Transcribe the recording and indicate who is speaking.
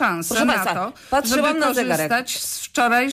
Speaker 1: szansę
Speaker 2: Proszę
Speaker 1: na
Speaker 2: państwa,
Speaker 1: to,
Speaker 2: patrzyłam
Speaker 1: żeby
Speaker 2: na zegarek.
Speaker 1: z wczoraj